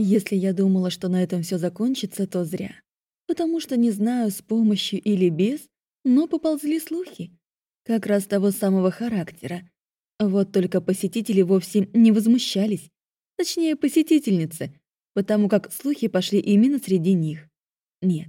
Если я думала, что на этом все закончится, то зря. Потому что не знаю, с помощью или без, но поползли слухи. Как раз того самого характера. Вот только посетители вовсе не возмущались. Точнее, посетительницы, потому как слухи пошли именно среди них. Нет,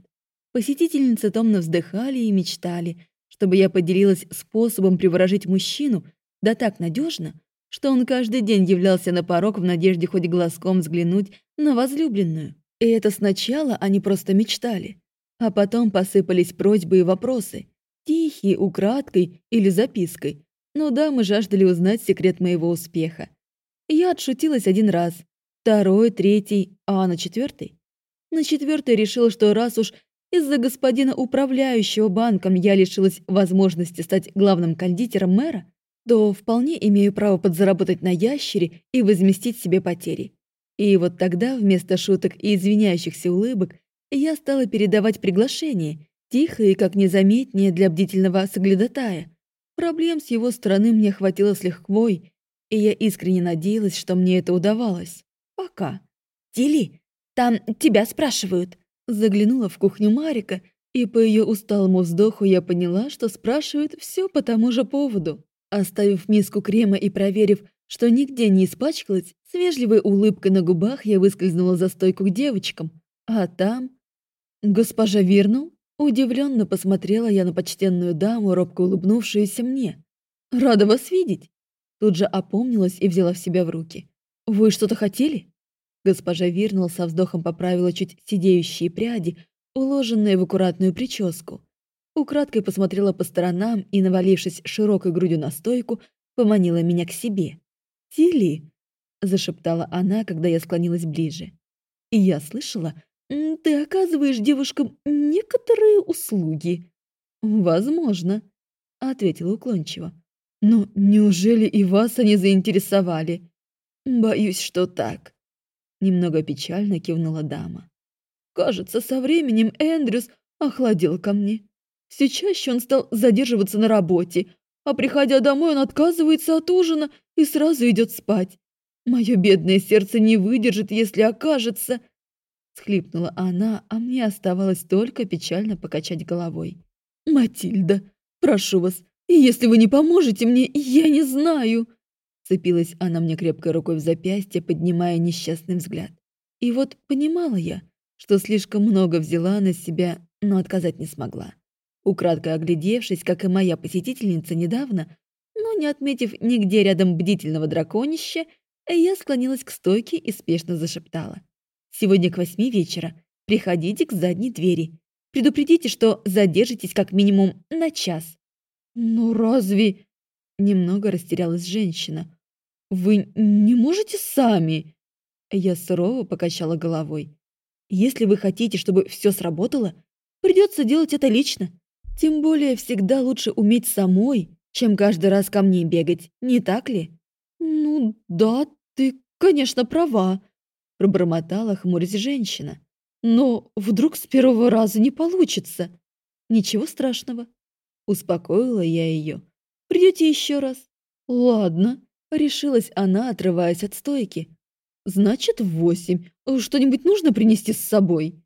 посетительницы томно вздыхали и мечтали, чтобы я поделилась способом приворожить мужчину, да так надежно, что он каждый день являлся на порог в надежде хоть глазком взглянуть на возлюбленную. И это сначала они просто мечтали, а потом посыпались просьбы и вопросы, тихие, украдкой или запиской. Но да, мы жаждали узнать секрет моего успеха. Я отшутилась один раз, второй, третий, а на четвертый? На четвертый решила, что раз уж из-за господина управляющего банком я лишилась возможности стать главным кондитером мэра, то вполне имею право подзаработать на ящере и возместить себе потери. И вот тогда вместо шуток и извиняющихся улыбок я стала передавать приглашение, тихо и как незаметнее для бдительного соглядатая. Проблем с его стороны мне хватило с лихвой, и я искренне надеялась, что мне это удавалось. Пока. «Тили, там тебя спрашивают», Заглянула в кухню Марика, и по ее усталому вздоху я поняла, что спрашивают все по тому же поводу. Оставив миску крема и проверив, что нигде не испачкалась, с вежливой улыбкой на губах я выскользнула за стойку к девочкам. А там... Госпожа Вирнул? Удивленно посмотрела я на почтенную даму, робко улыбнувшуюся мне. «Рада вас видеть!» Тут же опомнилась и взяла в себя в руки. «Вы что-то хотели?» Госпожа Вирнул со вздохом поправила чуть сидеющие пряди, уложенные в аккуратную прическу. Украдкой посмотрела по сторонам и, навалившись широкой грудью на стойку, поманила меня к себе. «Тили!» — зашептала она, когда я склонилась ближе. «И я слышала, ты оказываешь девушкам некоторые услуги». «Возможно», — ответила уклончиво. «Но неужели и вас они заинтересовали?» «Боюсь, что так», Немного печально кивнула дама. Кажется, со временем Эндрюс охладел ко мне. Все чаще он стал задерживаться на работе, а приходя домой, он отказывается от ужина и сразу идет спать. Мое бедное сердце не выдержит, если окажется... Схлипнула она, а мне оставалось только печально покачать головой. «Матильда, прошу вас, если вы не поможете мне, я не знаю...» Цепилась она мне крепкой рукой в запястье, поднимая несчастный взгляд. И вот понимала я, что слишком много взяла на себя, но отказать не смогла. Украдкой оглядевшись, как и моя посетительница недавно, но не отметив нигде рядом бдительного драконища, я склонилась к стойке и спешно зашептала. «Сегодня к восьми вечера приходите к задней двери. Предупредите, что задержитесь как минимум на час». «Ну разве...» Немного растерялась женщина. «Вы не можете сами?» Я сурово покачала головой. «Если вы хотите, чтобы все сработало, придется делать это лично. Тем более всегда лучше уметь самой, чем каждый раз ко мне бегать, не так ли?» «Ну да, ты, конечно, права», — пробормотала хмурясь женщина. «Но вдруг с первого раза не получится?» «Ничего страшного», — успокоила я ее. «Придете еще раз?» «Ладно», Решилась она, отрываясь от стойки. «Значит, восемь. Что-нибудь нужно принести с собой?»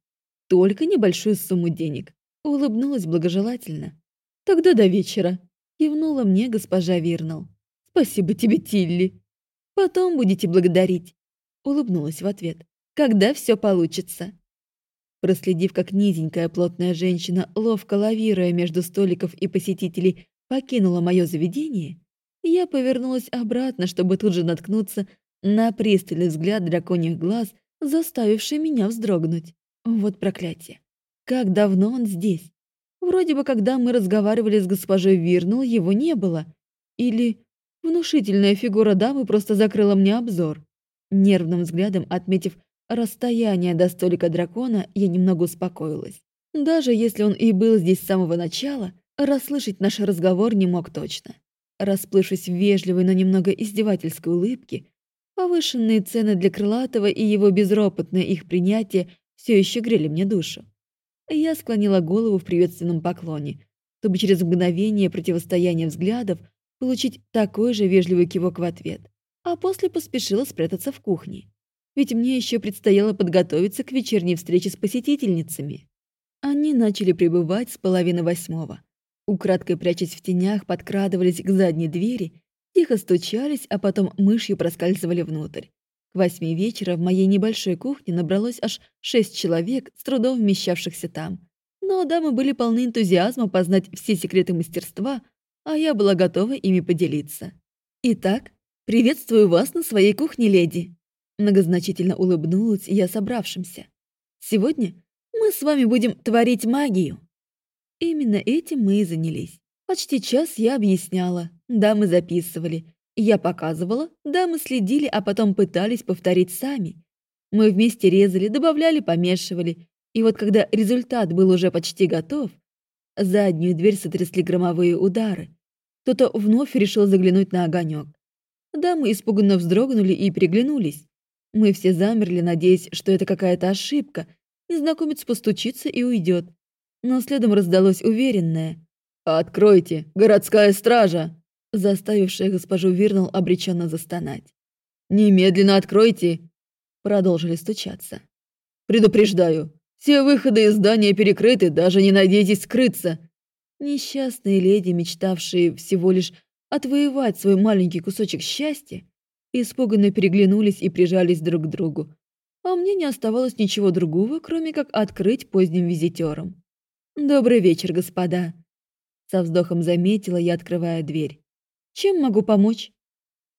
«Только небольшую сумму денег», — улыбнулась благожелательно. «Тогда до вечера», — кивнула мне госпожа Вирнал. «Спасибо тебе, Тилли». «Потом будете благодарить», — улыбнулась в ответ. «Когда все получится». Проследив, как низенькая плотная женщина, ловко лавируя между столиков и посетителей, покинула мое заведение, я повернулась обратно, чтобы тут же наткнуться на пристальный взгляд драконьих глаз, заставивший меня вздрогнуть. Вот проклятие. Как давно он здесь? Вроде бы, когда мы разговаривали с госпожой Вирнул, его не было. Или внушительная фигура дамы просто закрыла мне обзор. Нервным взглядом отметив расстояние до столика дракона, я немного успокоилась. Даже если он и был здесь с самого начала, расслышать наш разговор не мог точно. Расплывшись в вежливой, но немного издевательской улыбке, повышенные цены для Крылатого и его безропотное их принятие все еще грели мне душу. Я склонила голову в приветственном поклоне, чтобы через мгновение противостояния взглядов получить такой же вежливый кивок в ответ, а после поспешила спрятаться в кухне. ведь мне еще предстояло подготовиться к вечерней встрече с посетительницами. Они начали прибывать с половины восьмого. Украдкой прячась в тенях, подкрадывались к задней двери, тихо стучались, а потом мышью проскальзывали внутрь. К восьми вечера в моей небольшой кухне набралось аж шесть человек, с трудом вмещавшихся там. Но дамы были полны энтузиазма познать все секреты мастерства, а я была готова ими поделиться. «Итак, приветствую вас на своей кухне, леди!» Многозначительно улыбнулась я собравшимся. «Сегодня мы с вами будем творить магию!» Именно этим мы и занялись. Почти час я объясняла, дамы записывали. Я показывала, дамы следили, а потом пытались повторить сами. Мы вместе резали, добавляли, помешивали. И вот когда результат был уже почти готов, заднюю дверь сотрясли громовые удары. Кто-то вновь решил заглянуть на огонек. Дамы испуганно вздрогнули и переглянулись. Мы все замерли, надеясь, что это какая-то ошибка. Незнакомец постучится и уйдет но следом раздалось уверенное «Откройте, городская стража!» Заставившая госпожу Вирнал обреченно застонать. «Немедленно откройте!» Продолжили стучаться. «Предупреждаю, все выходы из здания перекрыты, даже не надейтесь скрыться!» Несчастные леди, мечтавшие всего лишь отвоевать свой маленький кусочек счастья, испуганно переглянулись и прижались друг к другу. А мне не оставалось ничего другого, кроме как открыть поздним визитерам. «Добрый вечер, господа!» Со вздохом заметила я, открывая дверь. «Чем могу помочь?»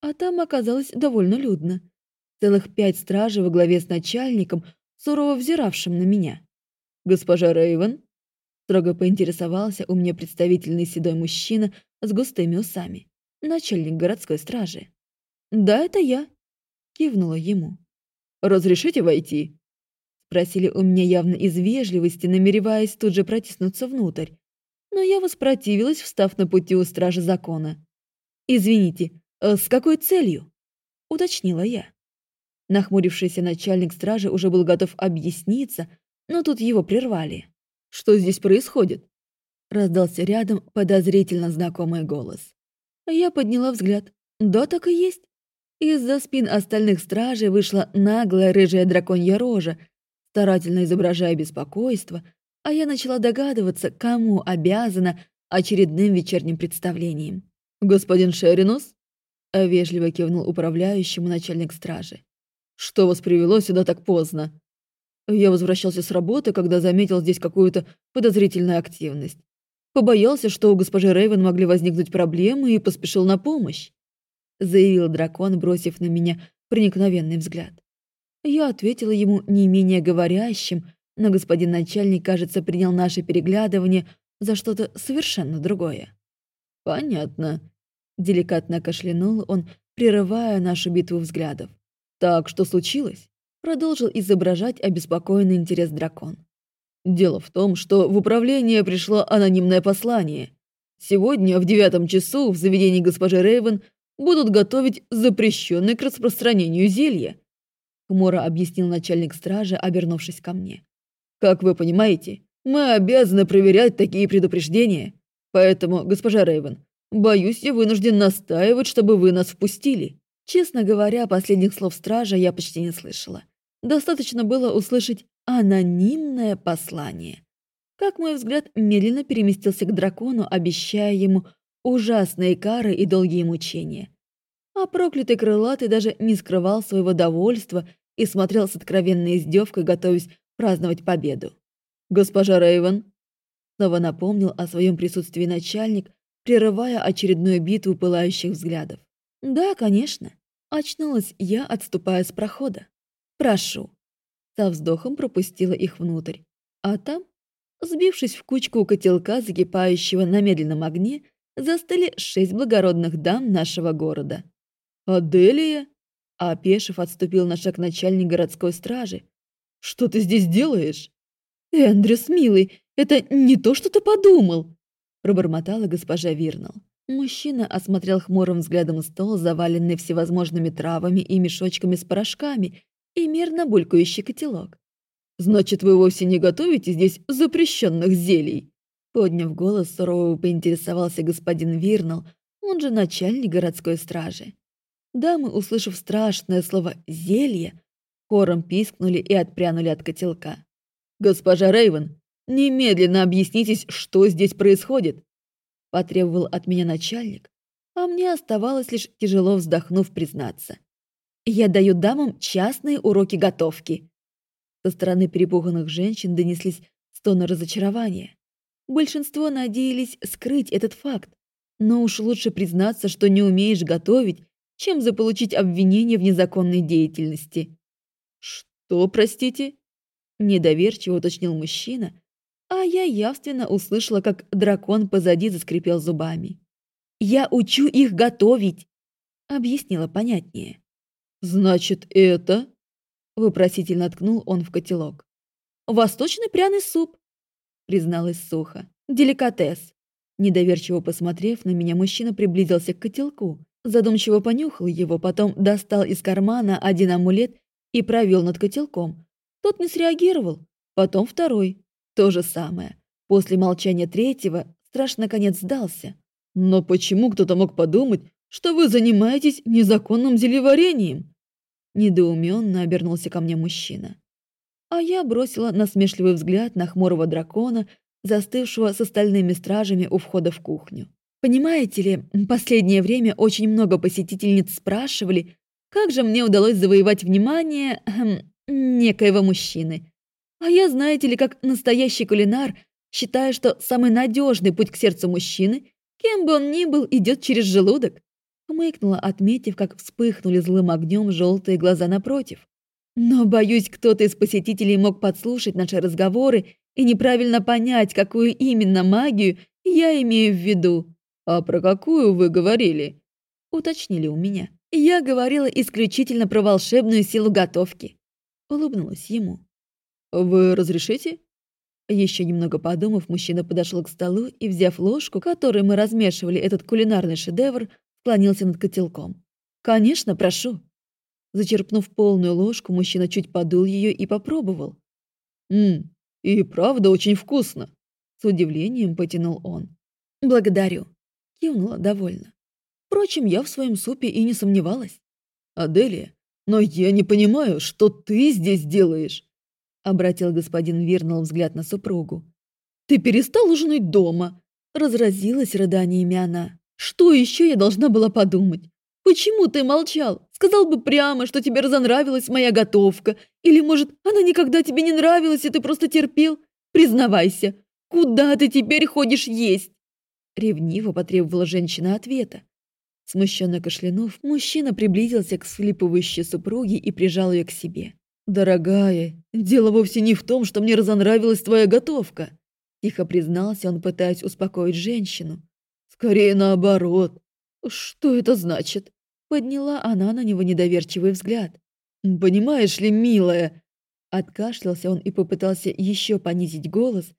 А там оказалось довольно людно. Целых пять стражей во главе с начальником, сурово взиравшим на меня. «Госпожа Рейвен?» Строго поинтересовался у меня представительный седой мужчина с густыми усами, начальник городской стражи. «Да, это я», — кивнула ему. «Разрешите войти?» Спросили у меня явно из вежливости, намереваясь тут же протиснуться внутрь. Но я воспротивилась, встав на пути у стражи закона. «Извините, э, с какой целью?» — уточнила я. Нахмурившийся начальник стражи уже был готов объясниться, но тут его прервали. «Что здесь происходит?» Раздался рядом подозрительно знакомый голос. Я подняла взгляд. «Да, так и есть». Из-за спин остальных стражей вышла наглая рыжая драконья рожа старательно изображая беспокойство, а я начала догадываться, кому обязана очередным вечерним представлением. «Господин Шеринус?» — вежливо кивнул управляющему начальник стражи. «Что вас привело сюда так поздно?» Я возвращался с работы, когда заметил здесь какую-то подозрительную активность. Побоялся, что у госпожи Рейвен могли возникнуть проблемы и поспешил на помощь. Заявил дракон, бросив на меня проникновенный взгляд. Я ответила ему не менее говорящим, но господин начальник, кажется, принял наше переглядывание за что-то совершенно другое. «Понятно», — деликатно кашлянул он, прерывая нашу битву взглядов. «Так, что случилось?» — продолжил изображать обеспокоенный интерес дракон. «Дело в том, что в управление пришло анонимное послание. Сегодня в девятом часу в заведении госпожи Рейвен будут готовить запрещенное к распространению зелье, хмуро объяснил начальник стражи, обернувшись ко мне. «Как вы понимаете, мы обязаны проверять такие предупреждения. Поэтому, госпожа Рейвен, боюсь, я вынужден настаивать, чтобы вы нас впустили». Честно говоря, последних слов стража я почти не слышала. Достаточно было услышать анонимное послание. Как мой взгляд медленно переместился к дракону, обещая ему ужасные кары и долгие мучения. А проклятый крылатый даже не скрывал своего довольства и смотрел с откровенной издевкой, готовясь праздновать победу. «Госпожа Рейвен», — снова напомнил о своем присутствии начальник, прерывая очередную битву пылающих взглядов. «Да, конечно», — очнулась я, отступая с прохода. «Прошу». Со вздохом пропустила их внутрь. А там, сбившись в кучку у котелка, закипающего на медленном огне, застыли шесть благородных дам нашего города. «Аделия?» А опешив, отступил на шаг начальник городской стражи. «Что ты здесь делаешь?» «Эндрюс, милый, это не то, что ты подумал!» Пробормотала госпожа Вирнал. Мужчина осмотрел хмурым взглядом стол, заваленный всевозможными травами и мешочками с порошками, и мерно булькающий котелок. «Значит, вы вовсе не готовите здесь запрещенных зелий?» Подняв голос, сурово поинтересовался господин Вирнал, он же начальник городской стражи. Дамы, услышав страшное слово «зелье», Хором пискнули и отпрянули от котелка. «Госпожа Рейвен, немедленно объяснитесь, что здесь происходит!» Потребовал от меня начальник, а мне оставалось лишь тяжело вздохнув признаться. «Я даю дамам частные уроки готовки». Со стороны перепуганных женщин донеслись стоны разочарования. Большинство надеялись скрыть этот факт, но уж лучше признаться, что не умеешь готовить, чем заполучить обвинение в незаконной деятельности. «Что, простите?» – недоверчиво уточнил мужчина, а я явственно услышала, как дракон позади заскрипел зубами. «Я учу их готовить!» – объяснила понятнее. «Значит, это...» – вопросительно ткнул он в котелок. «Восточный пряный суп», – призналась сухо. «Деликатес». Недоверчиво посмотрев на меня, мужчина приблизился к котелку, задумчиво понюхал его, потом достал из кармана один амулет и провел над котелком. Тот не среагировал. Потом второй. То же самое. После молчания третьего страж наконец сдался. «Но почему кто-то мог подумать, что вы занимаетесь незаконным зелеварением?» Недоуменно обернулся ко мне мужчина. А я бросила насмешливый взгляд на хмурого дракона, застывшего с остальными стражами у входа в кухню. Понимаете ли, последнее время очень много посетительниц спрашивали, как же мне удалось завоевать внимание эм, некоего мужчины. А я, знаете ли, как настоящий кулинар, считаю, что самый надежный путь к сердцу мужчины, кем бы он ни был, идет через желудок. Хмыкнула, отметив, как вспыхнули злым огнем желтые глаза напротив. Но, боюсь, кто-то из посетителей мог подслушать наши разговоры и неправильно понять, какую именно магию я имею в виду. «А про какую вы говорили?» — уточнили у меня. Я говорила исключительно про волшебную силу готовки. Улыбнулась ему. «Вы разрешите?» Еще немного подумав, мужчина подошел к столу и, взяв ложку, которой мы размешивали этот кулинарный шедевр, склонился над котелком. «Конечно, прошу». Зачерпнув полную ложку, мужчина чуть подул ее и попробовал. «Ммм, и правда очень вкусно!» С удивлением потянул он. «Благодарю», — кивнула довольно. Впрочем, я в своем супе и не сомневалась. «Аделия, но я не понимаю, что ты здесь делаешь?» Обратил господин Вирнал взгляд на супругу. «Ты перестал ужинать дома?» Разразилась рыданиями она. «Что еще я должна была подумать? Почему ты молчал? Сказал бы прямо, что тебе разонравилась моя готовка. Или, может, она никогда тебе не нравилась, и ты просто терпел? Признавайся, куда ты теперь ходишь есть?» Ревниво потребовала женщина ответа. Смущенно кашлянув, мужчина приблизился к схлипывающей супруге и прижал ее к себе. «Дорогая, дело вовсе не в том, что мне разонравилась твоя готовка», тихо признался он, пытаясь успокоить женщину. «Скорее наоборот. Что это значит?» Подняла она на него недоверчивый взгляд. «Понимаешь ли, милая?» Откашлялся он и попытался еще понизить голос,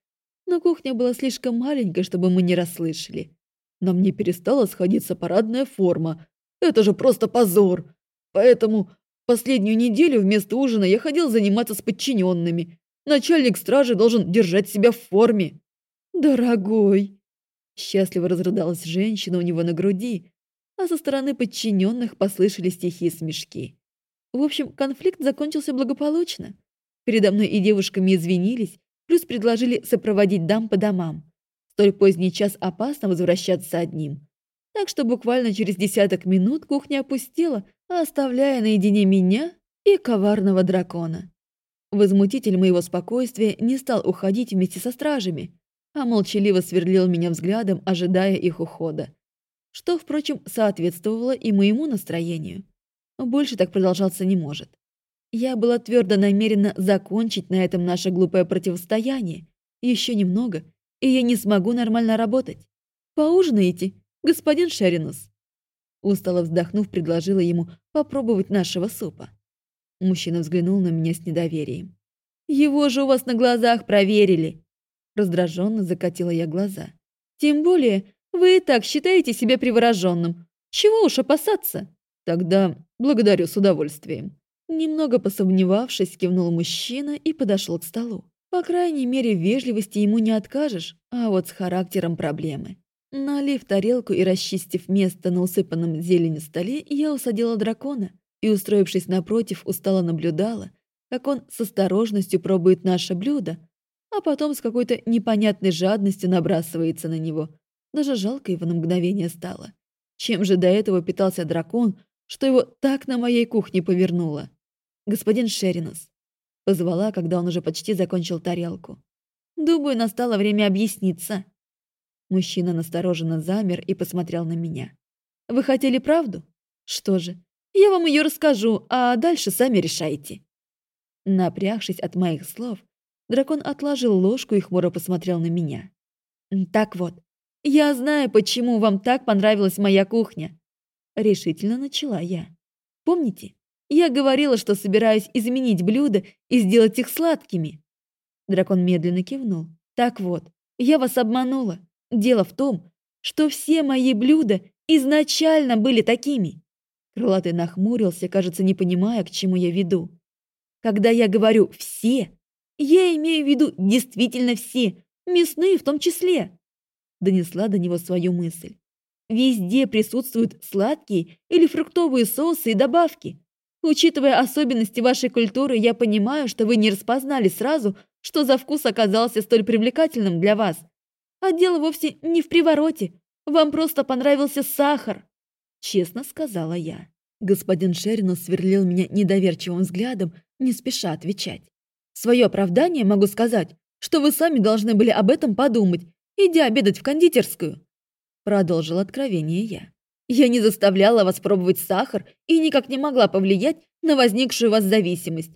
но кухня была слишком маленькой, чтобы мы не расслышали. На мне перестала сходиться парадная форма. Это же просто позор. Поэтому последнюю неделю вместо ужина я ходил заниматься с подчиненными. Начальник стражи должен держать себя в форме. Дорогой. Счастливо разрыдалась женщина у него на груди, а со стороны подчиненных послышались тихие смешки. В общем, конфликт закончился благополучно. Передо мной и девушками извинились, плюс предложили сопроводить дам по домам столь поздний час опасно возвращаться одним. Так что буквально через десяток минут кухня опустела, оставляя наедине меня и коварного дракона. Возмутитель моего спокойствия не стал уходить вместе со стражами, а молчаливо сверлил меня взглядом, ожидая их ухода. Что, впрочем, соответствовало и моему настроению. Больше так продолжаться не может. Я была твердо намерена закончить на этом наше глупое противостояние. Еще немного — и я не смогу нормально работать. Поужинаете, господин Шеринус?» Устало вздохнув, предложила ему попробовать нашего супа. Мужчина взглянул на меня с недоверием. «Его же у вас на глазах проверили!» Раздраженно закатила я глаза. «Тем более, вы и так считаете себя привороженным. Чего уж опасаться?» «Тогда благодарю с удовольствием». Немного посомневавшись, кивнул мужчина и подошел к столу. По крайней мере, вежливости ему не откажешь, а вот с характером проблемы. Налив тарелку и расчистив место на усыпанном зеленью столе, я усадила дракона и, устроившись напротив, устало наблюдала, как он с осторожностью пробует наше блюдо, а потом с какой-то непонятной жадностью набрасывается на него. Даже жалко его на мгновение стало. Чем же до этого питался дракон, что его так на моей кухне повернуло? Господин Шеринус. Позвала, когда он уже почти закончил тарелку. Думаю, настало время объясниться. Мужчина настороженно замер и посмотрел на меня. «Вы хотели правду? Что же, я вам ее расскажу, а дальше сами решайте». Напрягшись от моих слов, дракон отложил ложку и хмуро посмотрел на меня. «Так вот, я знаю, почему вам так понравилась моя кухня», — решительно начала я. «Помните, я говорила, что собираюсь изменить блюда и сделать их сладкими?» Дракон медленно кивнул. «Так вот, я вас обманула. Дело в том, что все мои блюда изначально были такими. Крылатый нахмурился, кажется, не понимая, к чему я веду. Когда я говорю «все», я имею в виду действительно все, мясные в том числе. Донесла до него свою мысль. Везде присутствуют сладкие или фруктовые соусы и добавки. Учитывая особенности вашей культуры, я понимаю, что вы не распознали сразу, что за вкус оказался столь привлекательным для вас. А дело вовсе не в привороте. Вам просто понравился сахар», — честно сказала я. Господин Шеринус сверлил меня недоверчивым взглядом, не спеша отвечать. «Свое оправдание могу сказать, что вы сами должны были об этом подумать, идя обедать в кондитерскую», — продолжил откровение я. «Я не заставляла вас пробовать сахар и никак не могла повлиять на возникшую у вас зависимость.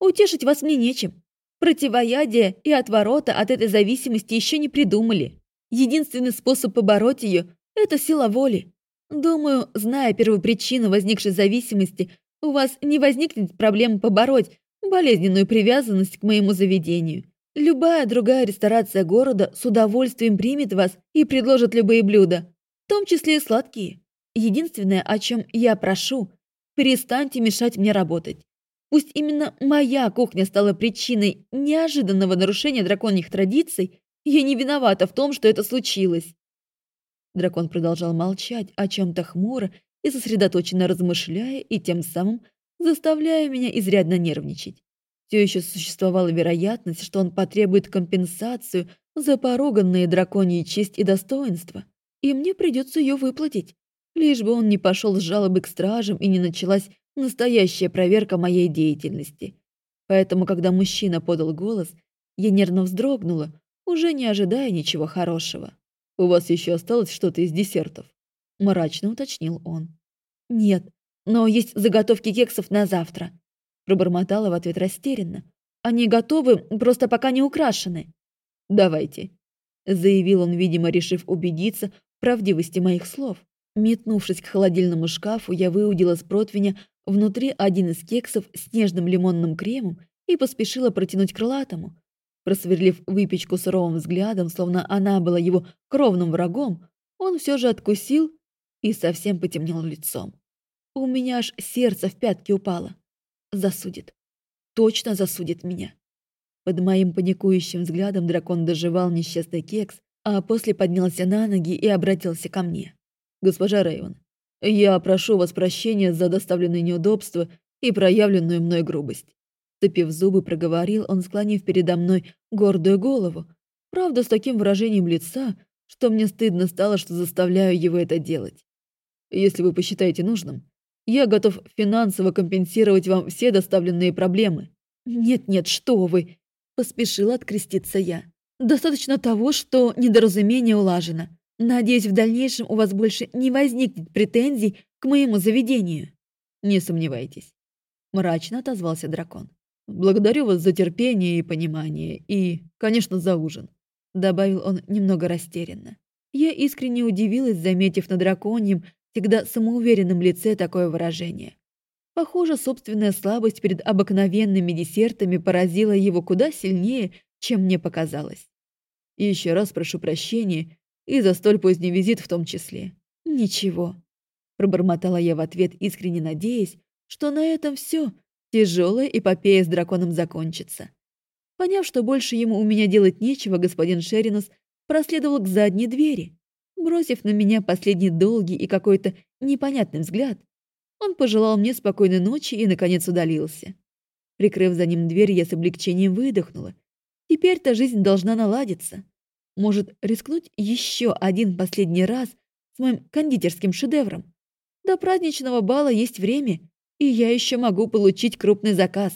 Утешить вас мне нечем. Противоядие и отворота от этой зависимости еще не придумали. Единственный способ побороть ее – это сила воли. Думаю, зная первопричину возникшей зависимости, у вас не возникнет проблем побороть болезненную привязанность к моему заведению. Любая другая ресторация города с удовольствием примет вас и предложит любые блюда, в том числе и сладкие. Единственное, о чем я прошу, перестаньте мешать мне работать. Пусть именно моя кухня стала причиной неожиданного нарушения драконьих традиций, я не виновата в том, что это случилось. Дракон продолжал молчать, о чем-то хмуро и сосредоточенно размышляя, и тем самым заставляя меня изрядно нервничать. Все еще существовала вероятность, что он потребует компенсацию за поруганные драконьи честь и достоинство, и мне придется ее выплатить, лишь бы он не пошел с жалобы к стражам и не началась Настоящая проверка моей деятельности. Поэтому, когда мужчина подал голос, я нервно вздрогнула, уже не ожидая ничего хорошего. «У вас еще осталось что-то из десертов?» – мрачно уточнил он. «Нет, но есть заготовки кексов на завтра», – пробормотала в ответ растерянно. «Они готовы, просто пока не украшены». «Давайте», – заявил он, видимо, решив убедиться в правдивости моих слов. Метнувшись к холодильному шкафу, я выудила с противня внутри один из кексов с нежным лимонным кремом и поспешила протянуть крылатому. Просверлив выпечку суровым взглядом, словно она была его кровным врагом, он все же откусил и совсем потемнел лицом. У меня аж сердце в пятки упало. Засудит. Точно засудит меня. Под моим паникующим взглядом дракон доживал несчастный кекс, а после поднялся на ноги и обратился ко мне. «Госпожа Рейвен, я прошу вас прощения за доставленные неудобства и проявленную мной грубость. Цепив зубы, проговорил он, склонив передо мной гордую голову. Правда, с таким выражением лица, что мне стыдно стало, что заставляю его это делать. Если вы посчитаете нужным, я готов финансово компенсировать вам все доставленные проблемы. Нет-нет, что вы, поспешила откреститься я. Достаточно того, что недоразумение улажено. Надеюсь, в дальнейшем у вас больше не возникнет претензий к моему заведению. Не сомневайтесь. Мрачно отозвался дракон. Благодарю вас за терпение и понимание, и, конечно, за ужин. Добавил он немного растерянно. Я искренне удивилась, заметив на драконьем, всегда самоуверенном лице такое выражение. Похоже, собственная слабость перед обыкновенными десертами поразила его куда сильнее, чем мне показалось. И еще раз прошу прощения и за столь поздний визит в том числе. Ничего. Пробормотала я в ответ, искренне надеясь, что на этом все. Тяжелая эпопея с драконом закончится. Поняв, что больше ему у меня делать нечего, господин Шеринус проследовал к задней двери. Бросив на меня последний долгий и какой-то непонятный взгляд, он пожелал мне спокойной ночи и, наконец, удалился. Прикрыв за ним дверь, я с облегчением выдохнула. Теперь-то жизнь должна наладиться. Может, рискнуть еще один последний раз с моим кондитерским шедевром? До праздничного бала есть время, и я еще могу получить крупный заказ.